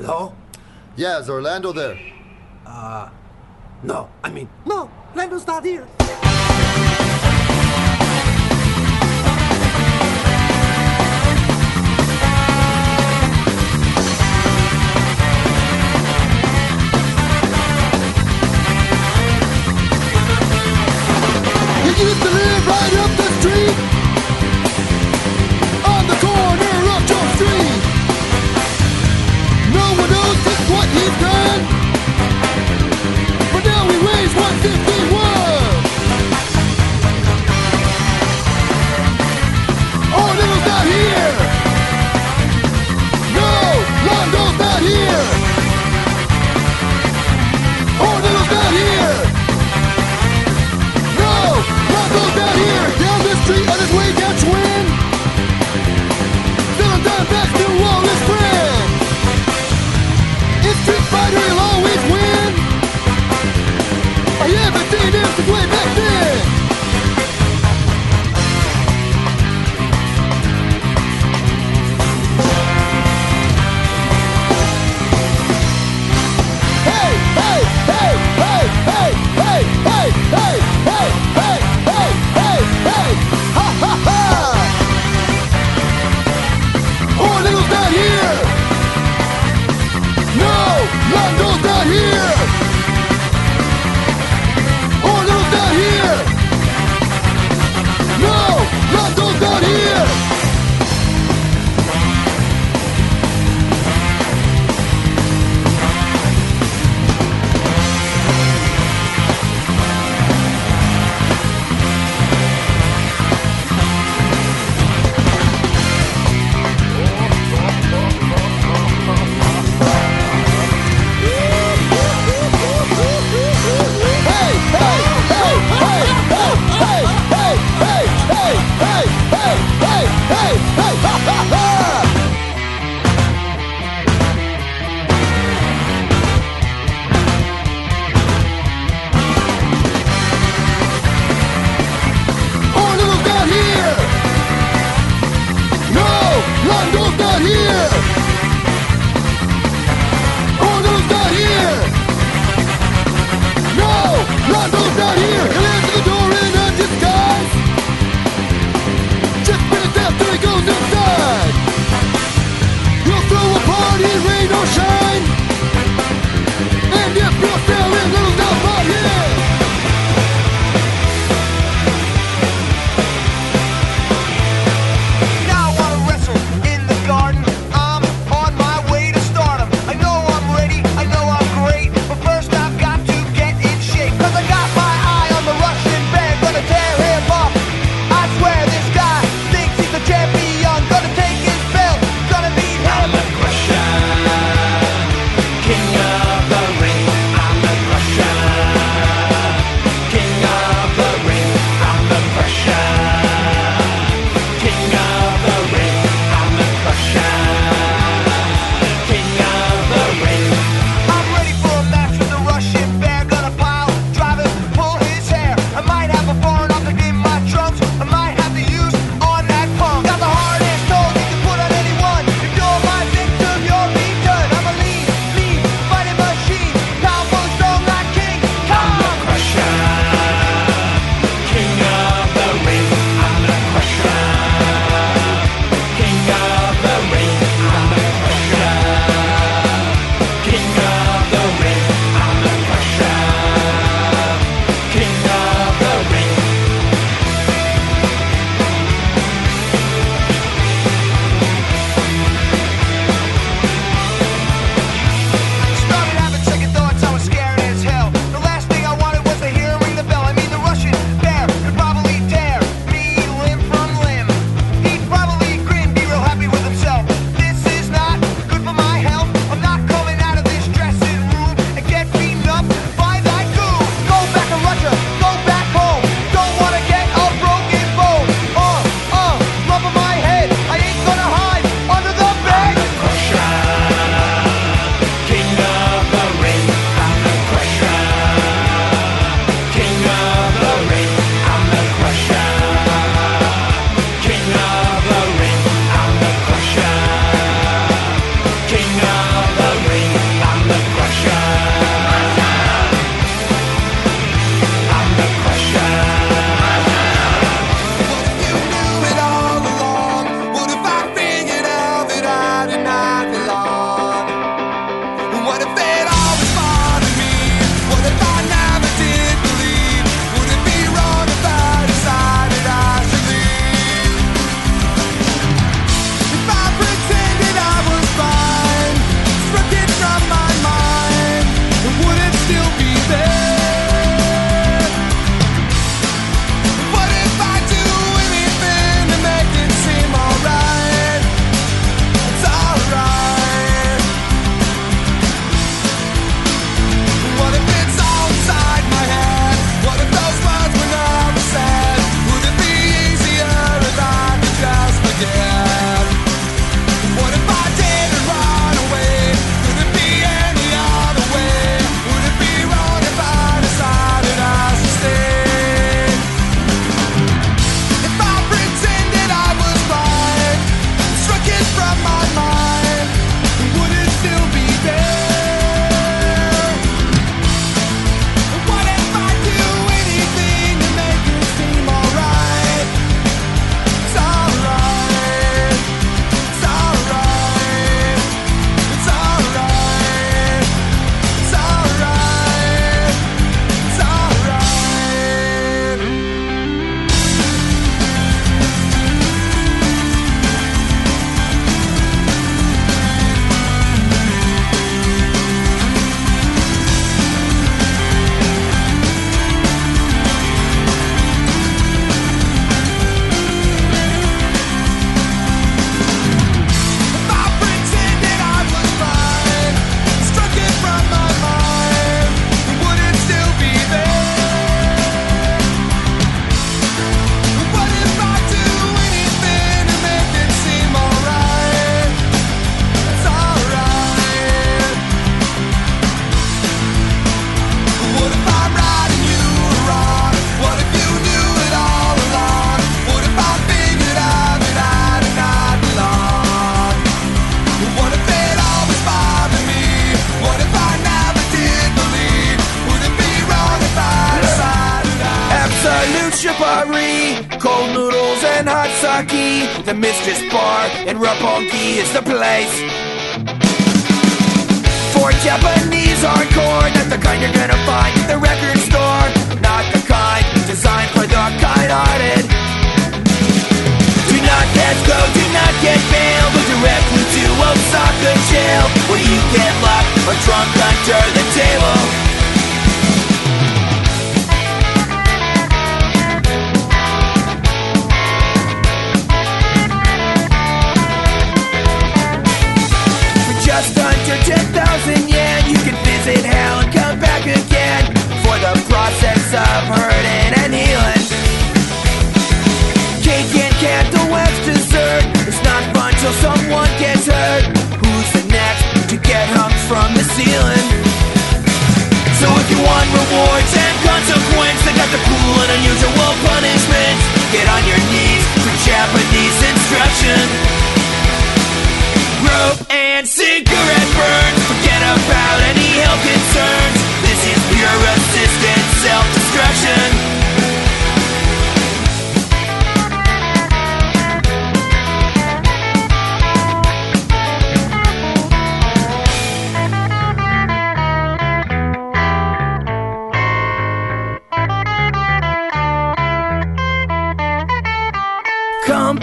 Hello? Yeah, is Orlando there? Uh, no, I mean, no, Lando's not here.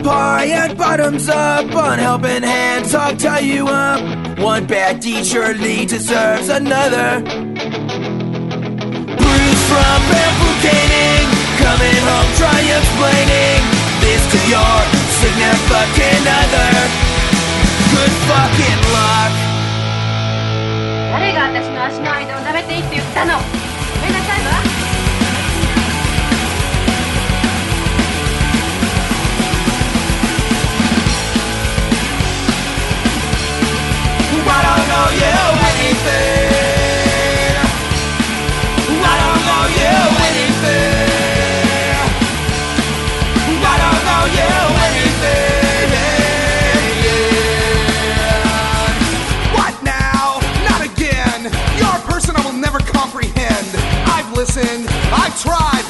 pie and bottoms up. Unhelping hands, I'll tie you up. One bad deed surely deserves another. Bruised from bambocaning, coming home try explaining This to your significant other. Good fucking luck. 誰が私の足の間を舐めていいって言ったのごめんなさいわ owe you anything. I don't owe you anything. I don't owe you anything. What now? Not again. You're a person I will never comprehend. I've listened. I've tried.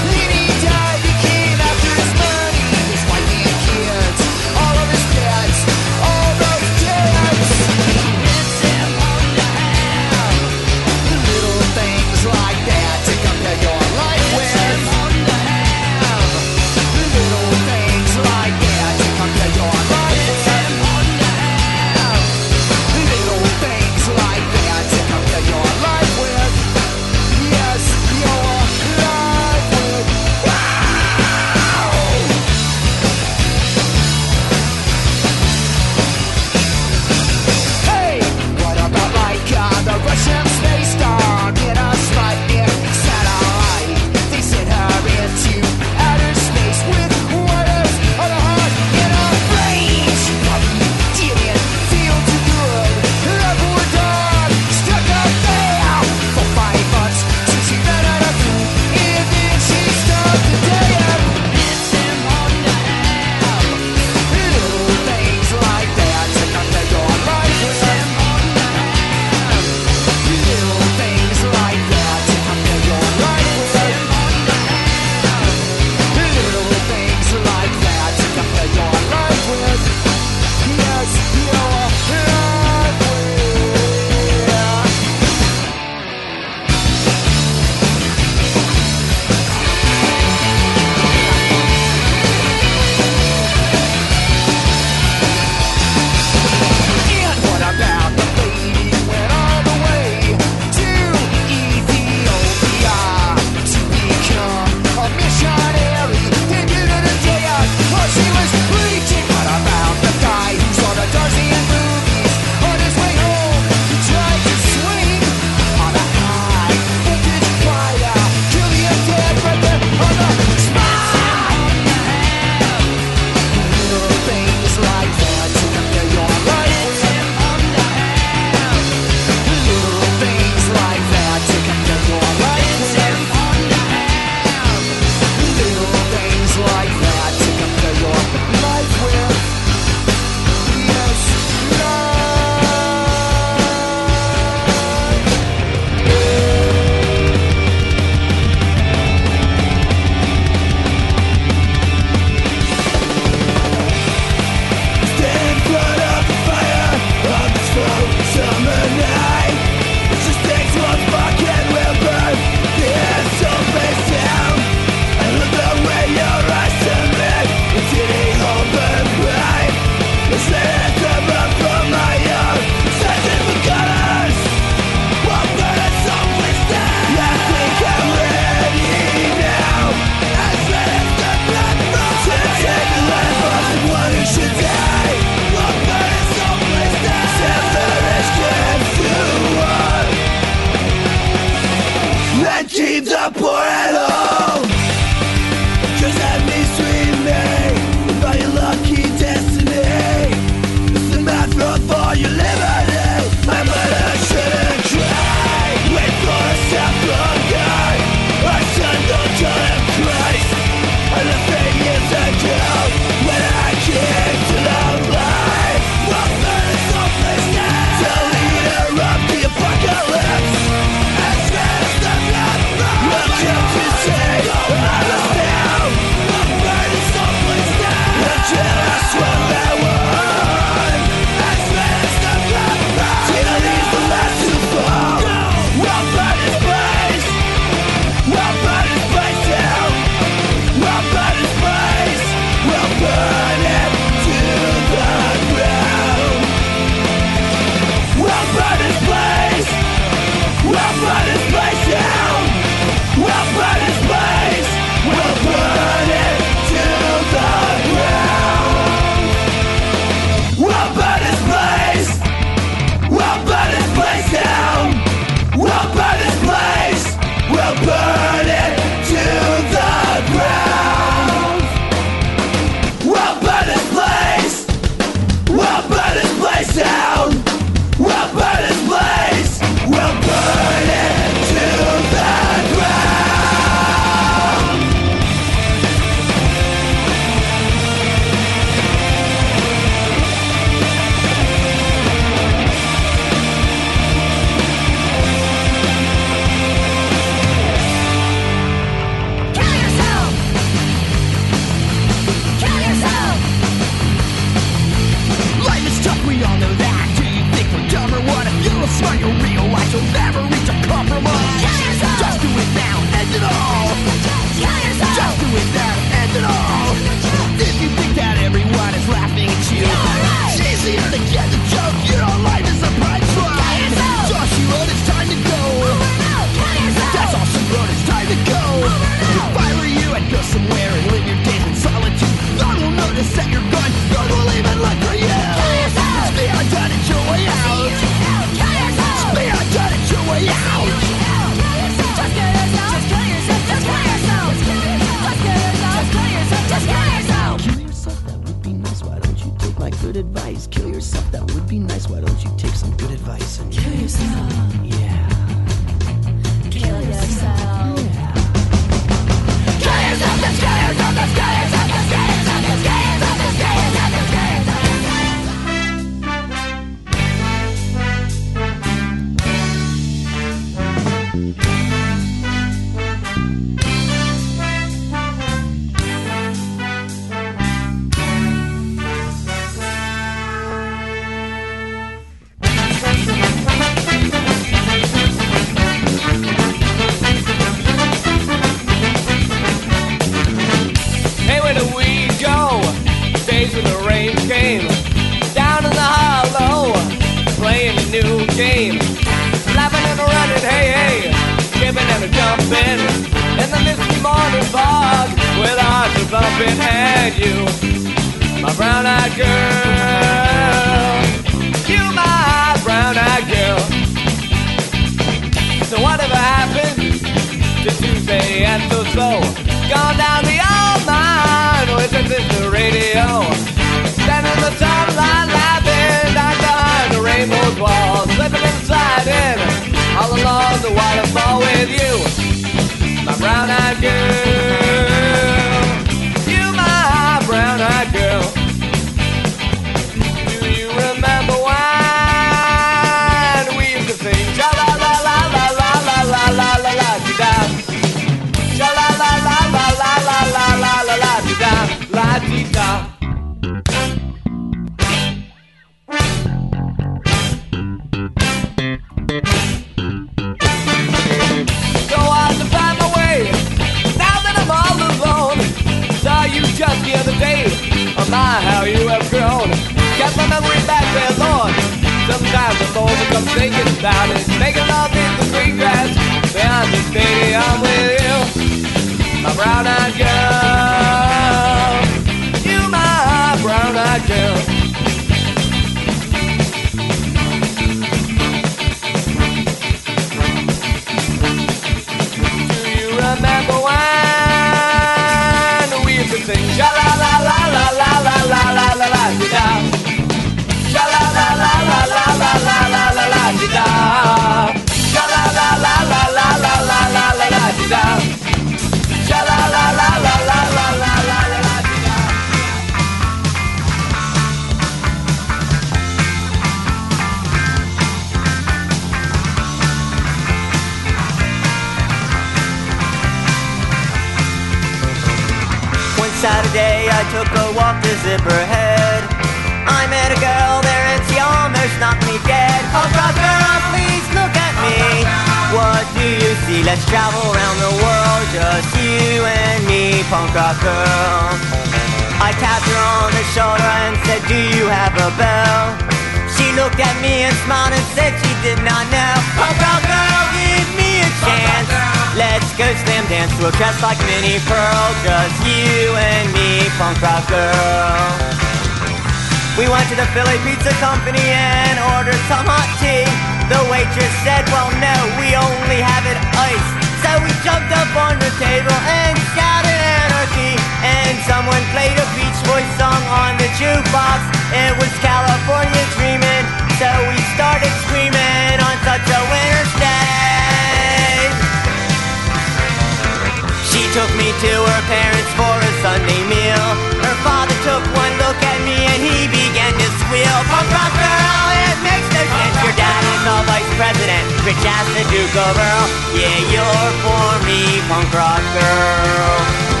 to her parents for a Sunday meal. Her father took one look at me and he began to squeal. Punk rock girl, it makes no sense. Your dad is the vice president, rich as the Duke of Earl. Yeah, you're for me, punk rock girl.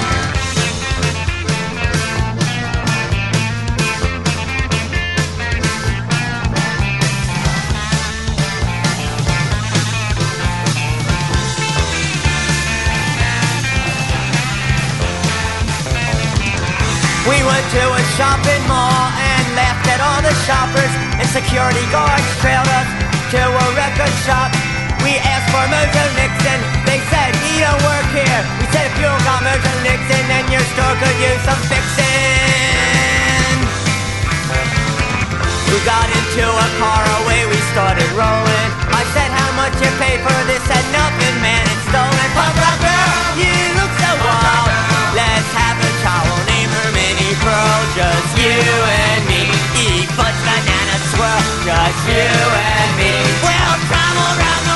shopping mall and laughed at all the shoppers and security guards trailed us to a record shop. We asked for Mojo Nixon. They said he don't work here. We said if you don't got Mojo Nixon, then your store could use some fixing. We got into a car away. We started rolling. I said how much you pay for this? Said nothing, man. It's stolen. punk rock girl. you look so wild. Let's world, just you and me. Eat fudge, banana swirl, just you and me. We'll travel round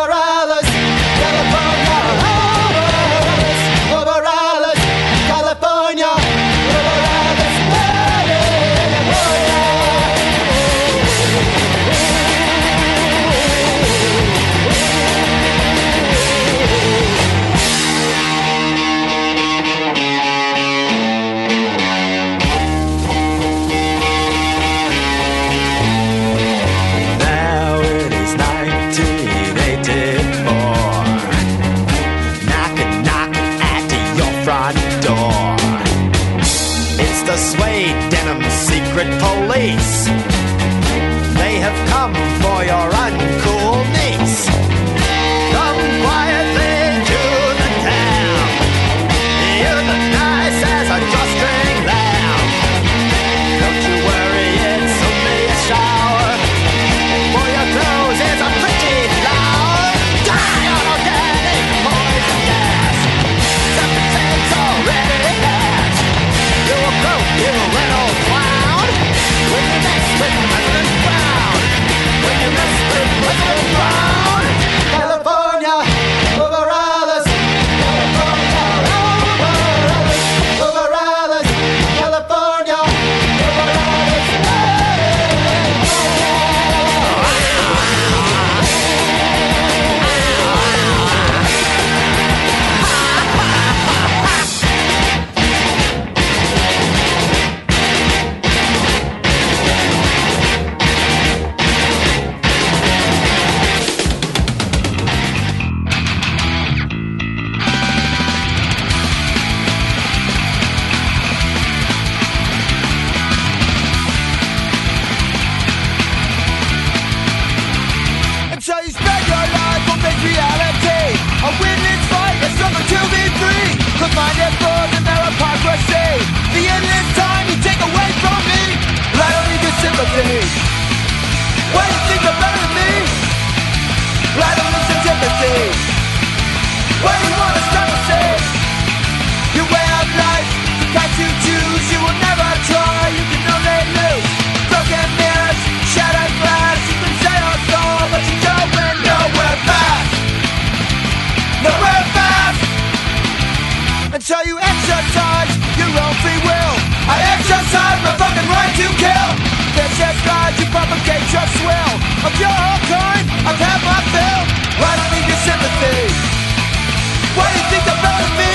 over others. You kill. This is God, you propagate your swill. Of your whole kind, I've had my fill. Why don't need your sympathy. Why do you think about me?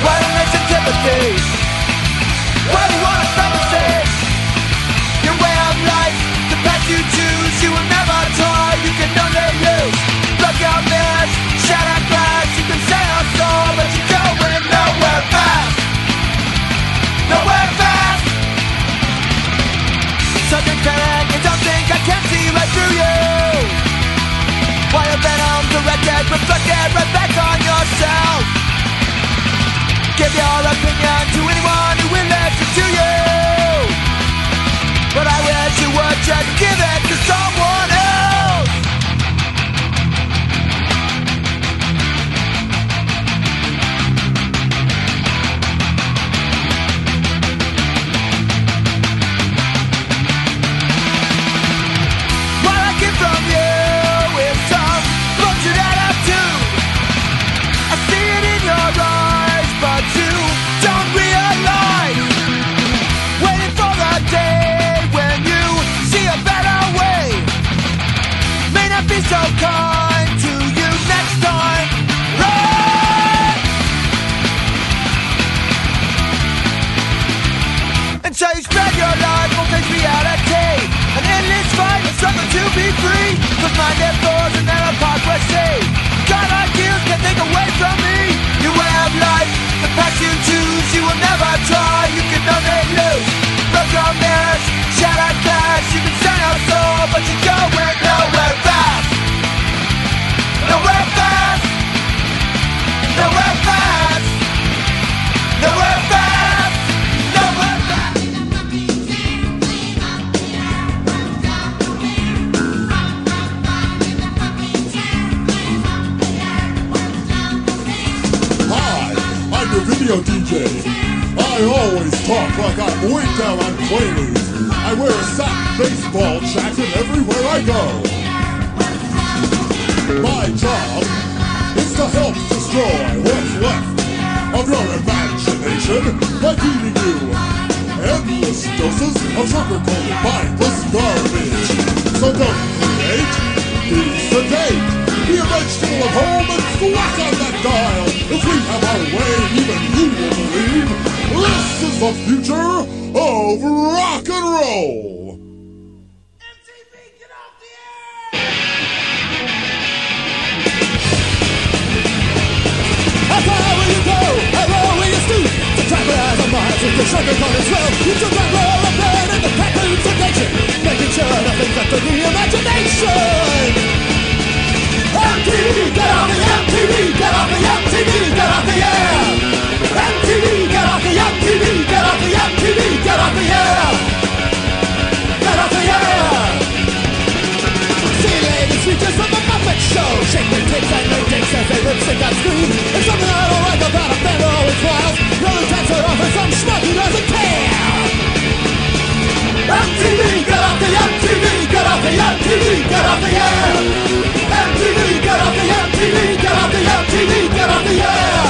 Why don't I sympathy? Why do you want to Your way of life, the path you choose, you will never try, you can only lose. Look out this, shatter glass, you can say I'm sorry, but you're going nowhere fast. Nowhere venom directed, reflected right back on yourself. Give your opinion to anyone who will listen to you. But I wish you would just give it to someone glass You have life, the passion too, she will never try. You can sell your soul, but you're going nowhere fast I wear a sack baseball jacket everywhere I go. My job is to help destroy what's left of your imagination by feeding you endless doses of sugar-coated mindless garbage. So don't create, be sedate. Be a vegetable at home and thwack on that dial. If we have our way, even you will believe this is the future of rock and roll. The sugar coated swell. You took that roll of blood and the packages sedation, making sure nothing's left of the imagination. MTV, get off the MTV, get off the MTV, get off the air. MTV, get off the MTV, get off the MTV, get off the air. Show. Shake their tits and their dicks as they lip sync on screen There's something I don't like about a band that always smiles Rolling taps are often some schmuck who doesn't care MTV, get off the MTV, get off the MTV, get off the air. MTV, get off the MTV, get off the MTV, get off the air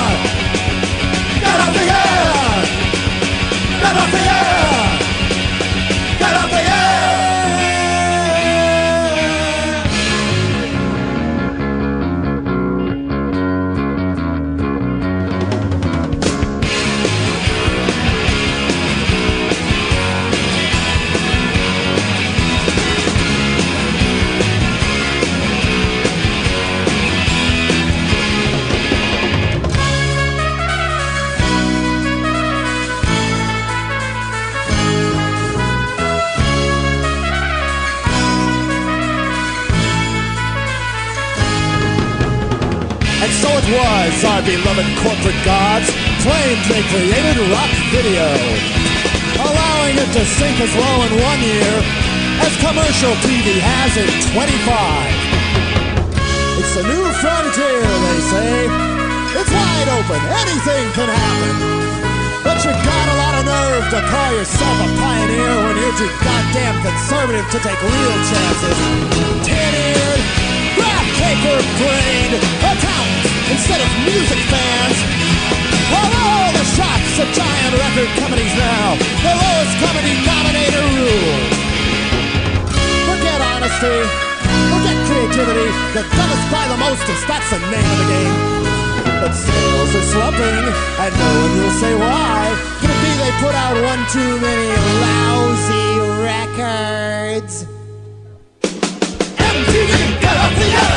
was, our beloved corporate gods claimed they created rock video, allowing it to sink as low in one year as commercial TV has in 25. It's a new frontier, they say. It's wide open, anything can happen. But you got a lot of nerve to call yourself a pioneer when you're too goddamn conservative to take real chances. Tin-eared, graph paper brained accountants instead of music fans. Well, all the shots at giant record companies now. The lowest common denominator rule. Forget honesty. Forget creativity. The dumbest buy the mostest. That's the name of the game. But sales are slumping, and no one will say why. Could it be they put out one too many lousy records? MTV, get off the air!